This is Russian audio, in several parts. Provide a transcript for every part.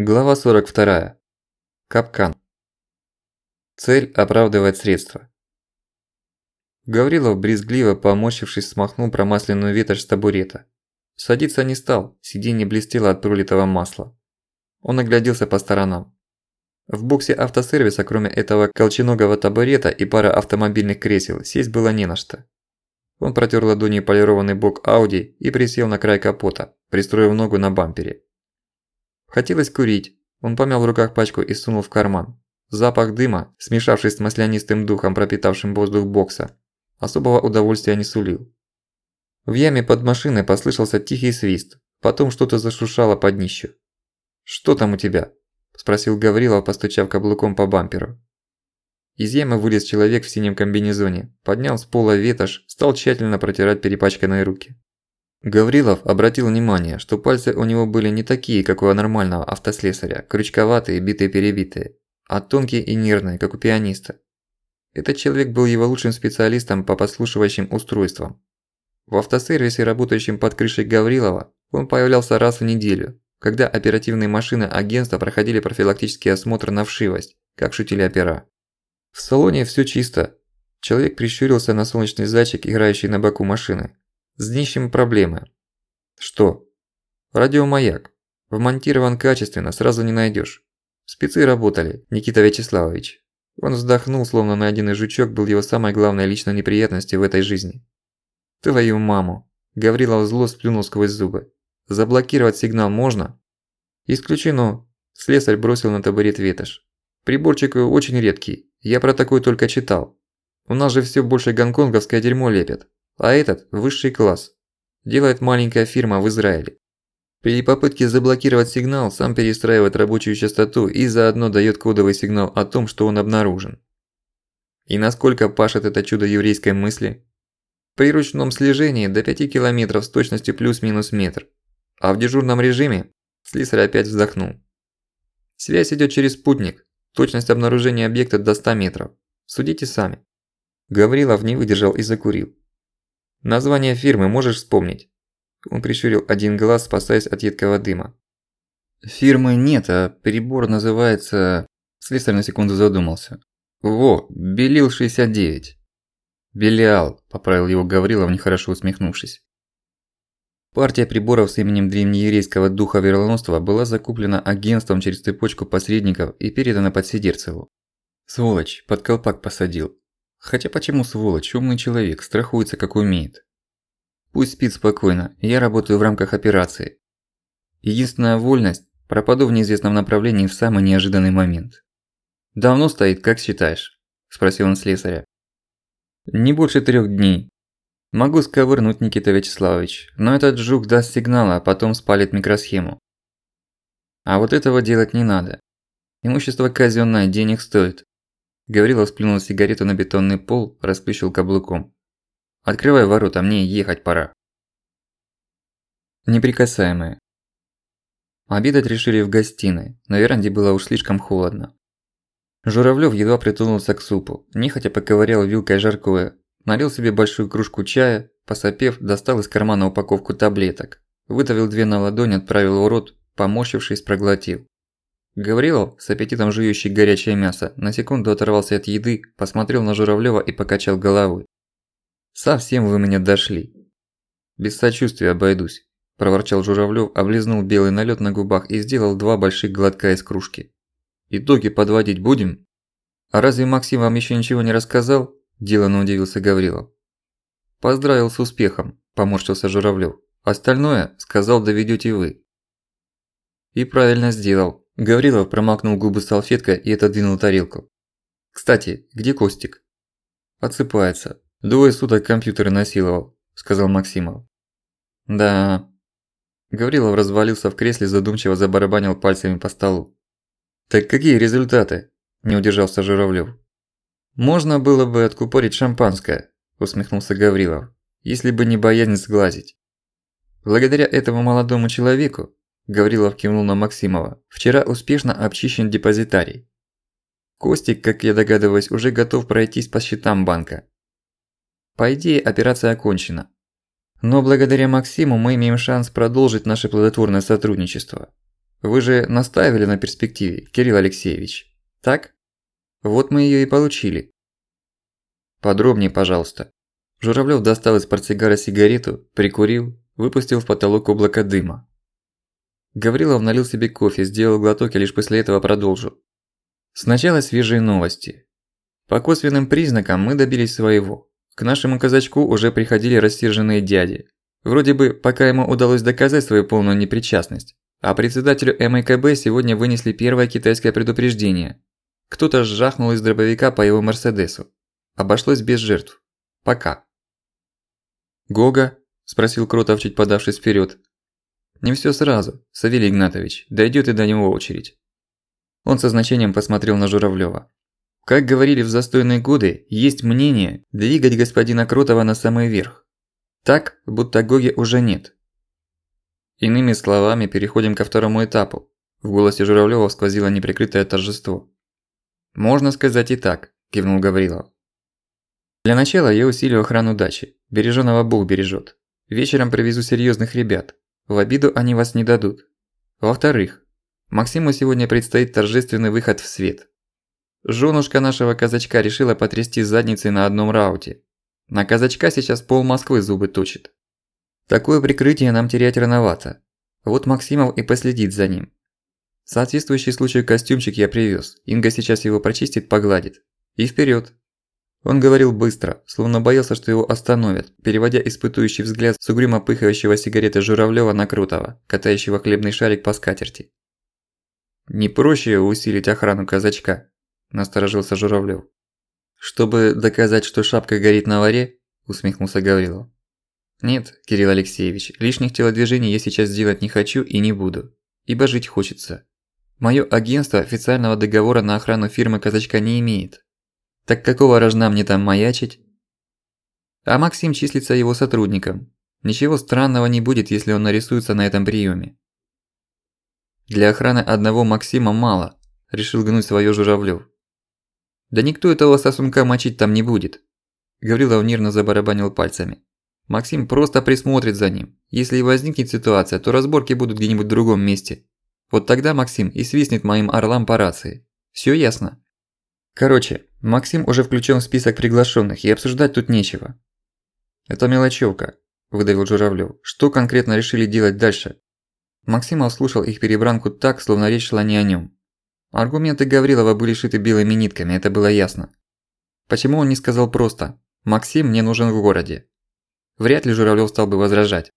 Глава 42. Капкан. Цель оправдывает средства. Гаврилов брезгливо, поморщившись, смахнул промасленную ветошь с табурета. Садиться не стал, сиденье блестело от пролитого масла. Он огляделся по сторонам. В боксе автосервиса, кроме этого колченогого табурета и пары автомобильных кресел, сесть было не на что. Он протер ладонью полированный бок Ауди и присел на край капота, пристроив ногу на бампере. Хотелось курить. Он помял в руках пачку и сунул в карман. Запах дыма, смешавшись с маслянистым духом, пропитавшим воздух бокса, особого удовольствия не сулил. В яме под машиной послышался тихий свист, потом что-то зашуршало под днищу. «Что там у тебя?» – спросил Гаврилов, постучав каблуком по бамперу. Из ямы вылез человек в синем комбинезоне, поднял с пола ветошь, стал тщательно протирать перепачканные руки. Гаврилов обратил внимание, что пальцы у него были не такие, как у нормального автослесаря, крючковатые, битые-перебитые, а тонкие и нервные, как у пианиста. Этот человек был его лучшим специалистом по подслушивающим устройствам. В автосервисе, работающем под крышей Гаврилова, он появлялся раз в неделю, когда оперативные машины агентства проходили профилактический осмотр на вшивость, как шутили опера. В салоне всё чисто. Человек прищурился на солнечный зайчик, играющий на боку машины. С днищем проблемы. Что? Радиомаяк. Вмонтирован качественно, сразу не найдёшь. Спецы работали, Никита Вячеславович. Он вздохнул, словно на один жучок был его самой главной личной неприятностью в этой жизни. Твою маму. Гаврилов зло сплюнул сквозь зубы. Заблокировать сигнал можно? Исключено. Слесарь бросил на табурет ветошь. Приборчик очень редкий, я про такой только читал. У нас же всё больше гонконговское дерьмо лепят. А этот – высший класс. Делает маленькая фирма в Израиле. При попытке заблокировать сигнал, сам перестраивает рабочую частоту и заодно даёт кодовый сигнал о том, что он обнаружен. И насколько пашет это чудо еврейской мысли? При ручном слежении до 5 км с точностью плюс-минус метр. А в дежурном режиме слесарь опять вздохнул. Связь идёт через спутник. Точность обнаружения объекта до 100 метров. Судите сами. Гаврилов не выдержал и закурил. Название фирмы можешь вспомнить? Он прищурил один глаз, спасаясь от едкого дыма. Фирмы нет, а перебор называется... Слесарь на секунду задумался. Во, Белил 69. Белиал, поправил его Гаврилов, нехорошо усмехнувшись. Партия приборов с именем древнееврейского духа вероломства была закуплена агентством через цепочку посредников и передана подсидерцеву. Сволочь, под колпак посадил. Хотя почему сволочь, умный человек, страхуется как умеет. Пусть спит спокойно, я работаю в рамках операции. Единственная вольность – пропаду в неизвестном направлении в самый неожиданный момент. «Давно стоит, как считаешь?» – спросил он слесаря. «Не больше трех дней. Могу сковырнуть, Никита Вячеславович, но этот жук даст сигнал, а потом спалит микросхему. А вот этого делать не надо. Имущество казённое денег стоит. Гаврилов сплюнул сигарету на бетонный пол, расплющил каблуком. «Открывай ворота, мне ехать пора». Неприкасаемые. Обедать решили в гостиной, на веранде было уж слишком холодно. Журавлёв едва притронулся к супу, нехотя поковырял вилкой жаркое, налил себе большую кружку чая, посопев, достал из кармана упаковку таблеток, выдавил две на ладонь, отправил в рот, поморщившись, проглотил. Гаврилов, с аппетитом жующий горячее мясо, на секунду оторвался от еды, посмотрел на Журавлёва и покачал головой. «Совсем вы меня дошли». «Без сочувствия обойдусь», – проворчал Журавлёв, облизнул белый налёт на губах и сделал два больших глотка из кружки. «Итоги подводить будем?» «А разве Максим вам ещё ничего не рассказал?» – деланно удивился Гаврилов. «Поздравил с успехом», – поморщился Журавлёв. «Остальное, сказал, доведёте вы». «И правильно сделал», Гаврилов промакнул губы салфеткой и отодвинул тарелку. «Кстати, где Костик?» «Отсыпается. Двое суток компьютеры насиловал», – сказал Максимов. «Да...» Гаврилов развалился в кресле, задумчиво забарабанил пальцами по столу. «Так какие результаты?» – не удержался Журавлёв. «Можно было бы откупорить шампанское», – усмехнулся Гаврилов, – «если бы не боязнь сглазить. Благодаря этому молодому человеку Гаврилов кивнул на Максимова. «Вчера успешно обчищен депозитарий. Костик, как я догадываюсь, уже готов пройтись по счетам банка. По идее, операция окончена. Но благодаря Максиму мы имеем шанс продолжить наше плодотворное сотрудничество. Вы же настаивали на перспективе, Кирилл Алексеевич. Так? Вот мы её и получили. Подробнее, пожалуйста. Журавлёв достал из портсигара сигарету, прикурил, выпустил в потолок облако дыма. Гаврилов налил себе кофе, сделал глоток и лишь после этого продолжил. Сначала свежие новости. По косвенным признакам мы добились своего. К нашему казачку уже приходили рассерженные дяди. Вроде бы, пока ему удалось доказать свою полную непричастность. А председателю МКБ сегодня вынесли первое китайское предупреждение. Кто-то сжахнул из дробовика по его Мерседесу. Обошлось без жертв. Пока. «Гога?» – спросил Кротов, чуть подавшись вперед. «Не все сразу, Савелий Игнатович, дойдет и до него очередь». Он со значением посмотрел на Журавлёва. Как говорили в застойные годы, есть мнение двигать господина Кротова на самый верх. Так, будто Гоги уже нет. Иными словами, переходим ко второму этапу. В голосе Журавлёва сквозило неприкрытое торжество. «Можно сказать и так», – кивнул Гаврилов. «Для начала я усилю охрану дачи. Бережёного Бог бережёт. Вечером привезу серьёзных ребят. В обиду они вас не дадут. Во-вторых, Максиму сегодня предстоит торжественный выход в свет. Жёнушка нашего казачка решила потрясти задницей на одном рауте. На казачка сейчас пол Москвы зубы точит. Такое прикрытие нам терять рановато. Вот Максимов и последит за ним. Соответствующий случаю костюмчик я привез. Инга сейчас его прочистит, погладит. И вперед. Он говорил быстро, словно боялся, что его остановят, переводя испытующий взгляд с угрюмо пыхающего сигареты Журавлёва на Крутого, катающего хлебный шарик по скатерти. «Не проще усилить охрану казачка», – насторожился Журавлёв. «Чтобы доказать, что шапка горит на варе?» – усмехнулся Гаврилов. Нет, Кирилл Алексеевич, лишних телодвижений я сейчас делать не хочу и не буду, ибо жить хочется. Моё агентство официального договора на охрану фирмы Казачка не имеет. Так какого рожна мне там маячить? А Максим числится его сотрудником. Ничего странного не будет, если он нарисуется на этом приёме. Для охраны одного Максима мало, решил гнуть своё Журавлёв. Да никто этого сосунка мочить там не будет. Гаврилов нервно забарабанил пальцами. Максим просто присмотрит за ним. Если и возникнет ситуация, то разборки будут где-нибудь в другом месте. Вот тогда Максим и свистнет моим орлам по рации. Всё ясно? Короче, Максим уже включен в список приглашенных, и обсуждать тут нечего. Это мелочевка, выдавил Журавлёв. Что конкретно решили делать дальше? Максим слушал их перебранку так, словно речь шла не о нём. Аргументы Гаврилова были шиты белыми нитками, это было ясно. Почему он не сказал просто «Максим мне нужен в городе», Вряд ли Журавлёв стал бы возражать.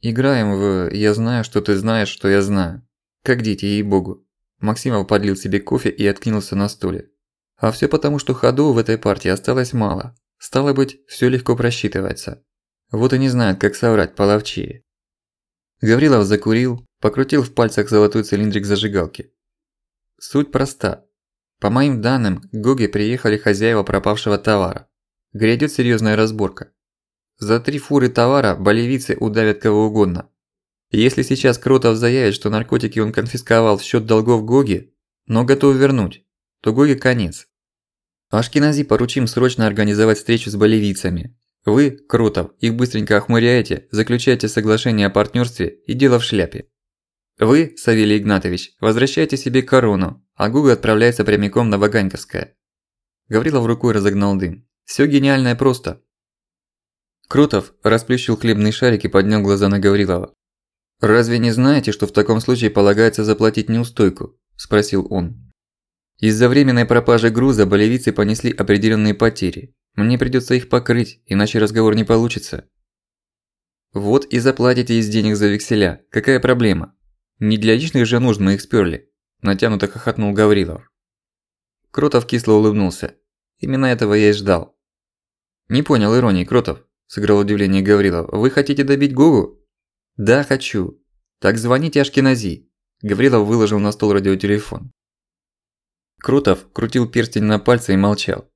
Играем в «Я знаю, что ты знаешь, что я знаю». Как дети, ей-богу. Максимов подлил себе кофе и откинулся на стуле. А всё потому, что ходу в этой партии осталось мало. Стало быть, всё легко просчитывается. Вот и не знают, как соврать половчее. Гаврилов закурил, покрутил в пальцах золотой цилиндрик зажигалки. Суть проста. По моим данным, к Гоге приехали хозяева пропавшего товара. Грядет серьёзная разборка. За три фуры товара болевицы удавят кого угодно. Если сейчас Кротов заявит, что наркотики он конфисковал в счет долгов Гоги, но готов вернуть, то Гоги конец. Ашкенази поручим срочно организовать встречу с болевицами. Вы, Кротов, их быстренько охмуряете, заключаете соглашение о партнерстве и дело в шляпе. Вы, Савелий Игнатович, возвращаете себе корону, а Гуга отправляется прямиком на Ваганьковское. Гаврилов рукой разогнал дым. Всё гениально и просто. Крутов расплющил хлебный шарик и поднял глаза на Гаврилова. «Разве не знаете, что в таком случае полагается заплатить неустойку?» – спросил он. «Из-за временной пропажи груза болевицы понесли определенные потери. Мне придется их покрыть, иначе разговор не получится». «Вот и заплатите из денег за векселя. Какая проблема? Не для личных же нужд мы их спёрли», – натянуто хохотнул Гаврилов. Кротов кисло улыбнулся. Именно этого я и ждал. «Не понял иронии, Кротов», сыграл удивление Гаврилов. «Вы хотите добить Гогу?» «Да, хочу. Так звоните Ашкенази». Гаврилов выложил на стол радиотелефон. Крутов крутил перстень на пальце и молчал.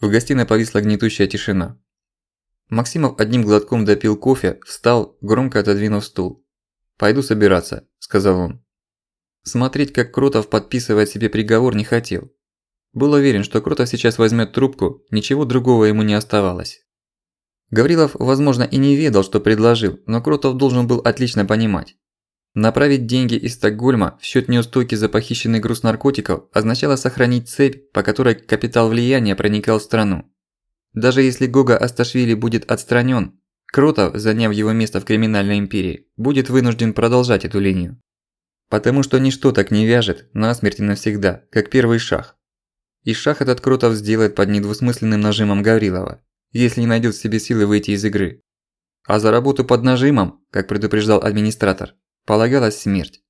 В гостиной повисла гнетущая тишина. Максимов одним глотком допил кофе, встал, громко отодвинув стул. «Пойду собираться», – сказал он. Смотреть, как Крутов подписывает себе приговор, не хотел. Был уверен, что Крутов сейчас возьмет трубку, ничего другого ему не оставалось. Гаврилов, возможно, и не ведал, что предложил, но Кротов должен был отлично понимать. Направить деньги из Стокгольма в счет неустойки за похищенный груз наркотиков означало сохранить цепь, по которой капитал влияния проникал в страну. Даже если Гога Асташвили будет отстранен, Кротов, заняв его место в криминальной империи, будет вынужден продолжать эту линию. Потому что ничто так не вяжет насмерть и навсегда, как первый шаг. И шаг этот Кротов сделает под недвусмысленным нажимом Гаврилова, если не найдет в себе силы выйти из игры. А за работу под нажимом, как предупреждал администратор, полагалась смерть.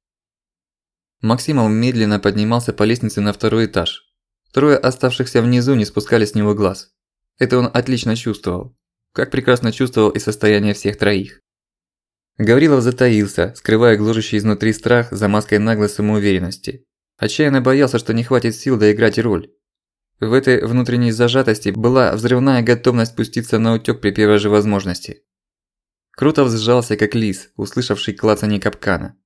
Максимов медленно поднимался по лестнице на второй этаж. Трое оставшихся внизу не спускали с него глаз. Это он отлично чувствовал. Как прекрасно чувствовал и состояние всех троих. Гаврилов затаился, скрывая гложущий изнутри страх за маской наглой самоуверенности. Отчаянно боялся, что не хватит сил доиграть роль. В этой внутренней зажатости была взрывная готовность пуститься на утёк при первой же возможности. Крутов сжался как лис, услышавший клацанье капкана.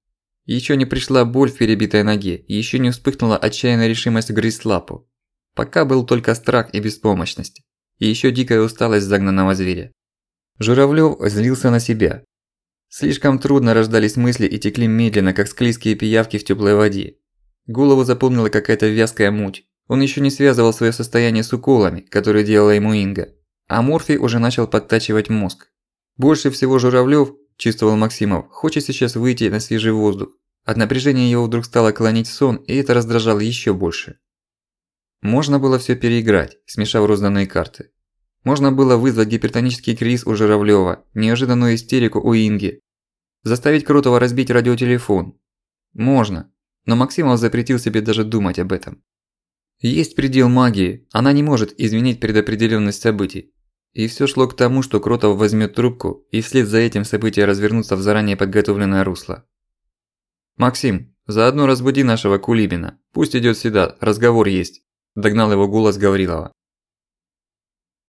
Ещё не пришла боль в перебитой ноге, ещё не вспыхнула отчаянная решимость грызть лапу. Пока был только страх и беспомощность. И ещё дикая усталость загнанного зверя. Журавлёв злился на себя. Слишком трудно рождались мысли и текли медленно, как склизкие пиявки в тёплой воде. Голову заполнила какая-то вязкая муть. Он ещё не связывал своё состояние с уколами, которые делала ему Инга. А морфий уже начал подтачивать мозг. Больше всего Журавлёв, чувствовал Максимов, хочет сейчас выйти на свежий воздух. От напряжения его вдруг стало клонить сон, и это раздражало ещё больше. Можно было всё переиграть, смешав розданные карты. Можно было вызвать гипертонический криз у Журавлёва, неожиданную истерику у Инги. Заставить Крутого разбить радиотелефон. Можно. Но Максимов запретил себе даже думать об этом. Есть предел магии, она не может изменить предопределённость событий. И всё шло к тому, что Кротов возьмёт трубку, и вслед за этим события развернутся в заранее подготовленное русло. «Максим, заодно разбуди нашего Кулибина. Пусть идёт сюда, разговор есть», – догнал его голос Гаврилова.